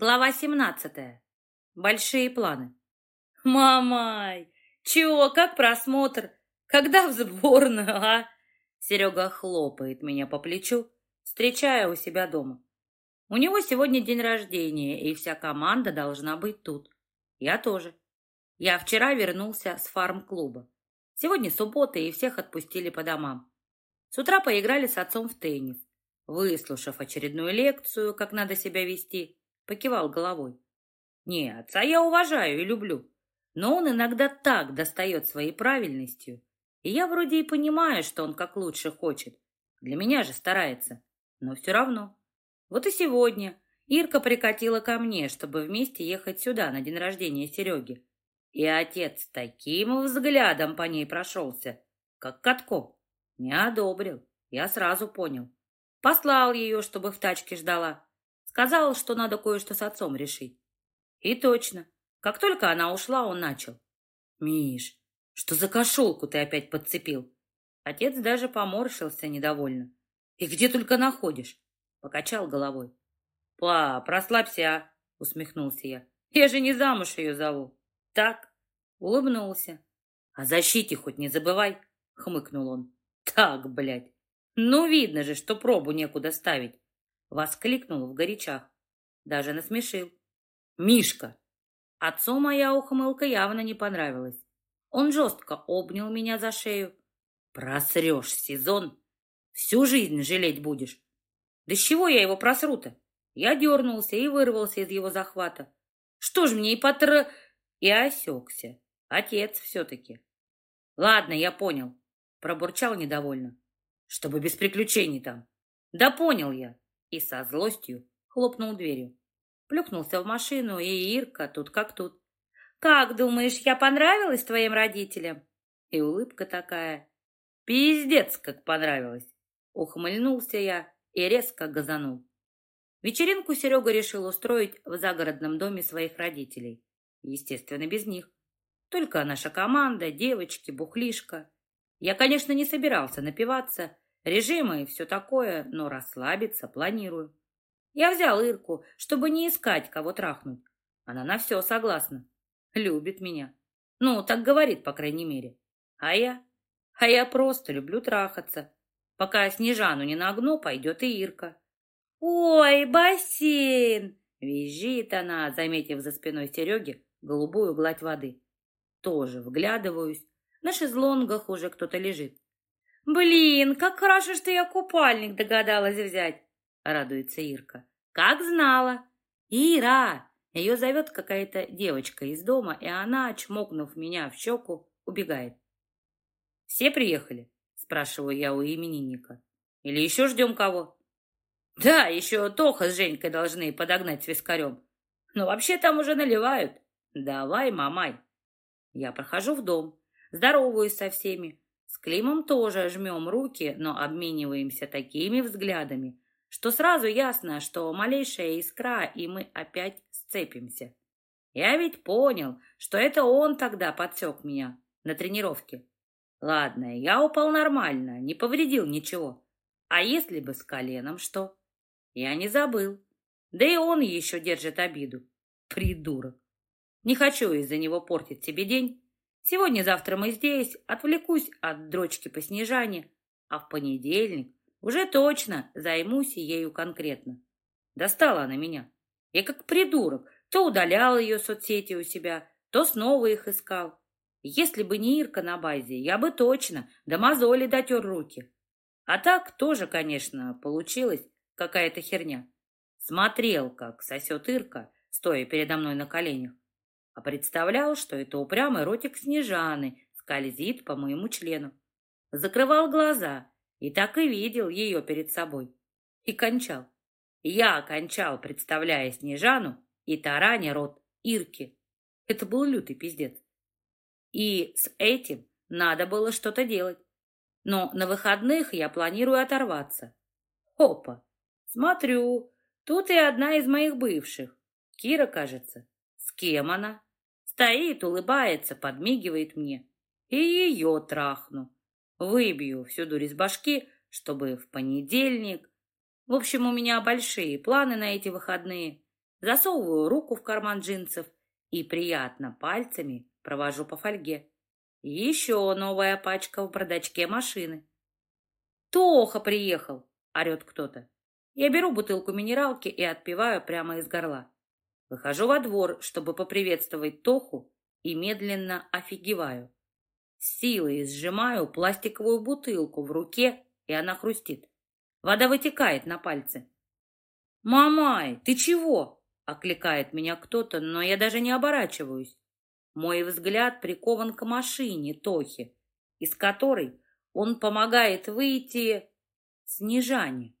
Глава 17. Большие планы. Мамай, чего, как просмотр? Когда в сборную, а? Серега хлопает меня по плечу, встречая у себя дома. У него сегодня день рождения, и вся команда должна быть тут. Я тоже. Я вчера вернулся с фарм-клуба. Сегодня суббота, и всех отпустили по домам. С утра поиграли с отцом в теннис. Выслушав очередную лекцию, как надо себя вести, покивал головой. Не, отца я уважаю и люблю, но он иногда так достает своей правильностью, и я вроде и понимаю, что он как лучше хочет. Для меня же старается, но все равно. Вот и сегодня Ирка прикатила ко мне, чтобы вместе ехать сюда на день рождения Сереги. И отец таким взглядом по ней прошелся, как катком. Не одобрил, я сразу понял. Послал ее, чтобы в тачке ждала. Сказал, что надо кое-что с отцом решить. И точно. Как только она ушла, он начал. «Миш, что за кошелку ты опять подцепил?» Отец даже поморщился недовольно. «И где только находишь?» Покачал головой. «Пап, расслабься, а!» Усмехнулся я. «Я же не замуж ее зову!» «Так?» Улыбнулся. «О защите хоть не забывай!» Хмыкнул он. «Так, блядь! Ну, видно же, что пробу некуда ставить. Воскликнул в горячах. Даже насмешил. «Мишка!» Отцу моя ухмылка явно не понравилась. Он жестко обнял меня за шею. «Просрешь сезон, всю жизнь жалеть будешь!» «Да с чего я его просру-то?» Я дернулся и вырвался из его захвата. «Что ж мне и потр...» И осекся. Отец все-таки. «Ладно, я понял», — пробурчал недовольно. «Чтобы без приключений там». «Да понял я и со злостью хлопнул дверью. Плюхнулся в машину, и Ирка тут как тут. «Как думаешь, я понравилась твоим родителям?» И улыбка такая. «Пиздец, как понравилось!» Ухмыльнулся я и резко газанул. Вечеринку Серега решил устроить в загородном доме своих родителей. Естественно, без них. Только наша команда, девочки, бухлишка. Я, конечно, не собирался напиваться, Режимы и все такое, но расслабиться планирую. Я взял Ирку, чтобы не искать, кого трахнуть. Она на все согласна. Любит меня. Ну, так говорит, по крайней мере. А я? А я просто люблю трахаться. Пока Снежану не нагну, пойдет и Ирка. «Ой, бассейн!» Визжит она, заметив за спиной Сереги голубую гладь воды. Тоже вглядываюсь. На шезлонгах уже кто-то лежит. «Блин, как хорошо, что я купальник догадалась взять!» — радуется Ирка. «Как знала!» «Ира!» Ее зовет какая-то девочка из дома, и она, чмокнув меня в щеку, убегает. «Все приехали?» — спрашиваю я у именинника. «Или еще ждем кого?» «Да, еще Тоха с Женькой должны подогнать с вискарем. Но вообще там уже наливают. Давай, мамай!» Я прохожу в дом, здороваюсь со всеми, с Климом тоже жмем руки, но обмениваемся такими взглядами, что сразу ясно, что малейшая искра, и мы опять сцепимся. Я ведь понял, что это он тогда подсек меня на тренировке. Ладно, я упал нормально, не повредил ничего. А если бы с коленом что? Я не забыл. Да и он еще держит обиду. Придурок. Не хочу из-за него портить себе день, Сегодня-завтра мы здесь, отвлекусь от дрочки по Снежане, а в понедельник уже точно займусь ею конкретно. Достала она меня. Я как придурок, то удалял ее соцсети у себя, то снова их искал. Если бы не Ирка на базе, я бы точно до мозоли дотер руки. А так тоже, конечно, получилась какая-то херня. Смотрел, как сосет Ирка, стоя передо мной на коленях а представлял, что это упрямый ротик Снежаны скользит по моему члену. Закрывал глаза и так и видел ее перед собой. И кончал. Я кончал, представляя Снежану и тараня рот Ирки. Это был лютый пиздец. И с этим надо было что-то делать. Но на выходных я планирую оторваться. Опа! Смотрю, тут и одна из моих бывших. Кира, кажется. С кем она? Стоит, улыбается, подмигивает мне. И ее трахну. Выбью всю дурь из башки, чтобы в понедельник... В общем, у меня большие планы на эти выходные. засовываю руку в карман джинсов и приятно пальцами провожу по фольге. Еще новая пачка в бардачке машины. «Тоха приехал!» — орет кто-то. Я беру бутылку минералки и отпиваю прямо из горла. Выхожу во двор, чтобы поприветствовать Тоху, и медленно офигеваю. С силой сжимаю пластиковую бутылку в руке, и она хрустит. Вода вытекает на пальцы. «Мамай, ты чего?» — окликает меня кто-то, но я даже не оборачиваюсь. Мой взгляд прикован к машине Тохи, из которой он помогает выйти Снежане.